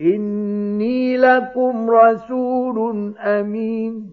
إني لكم رسول أمين.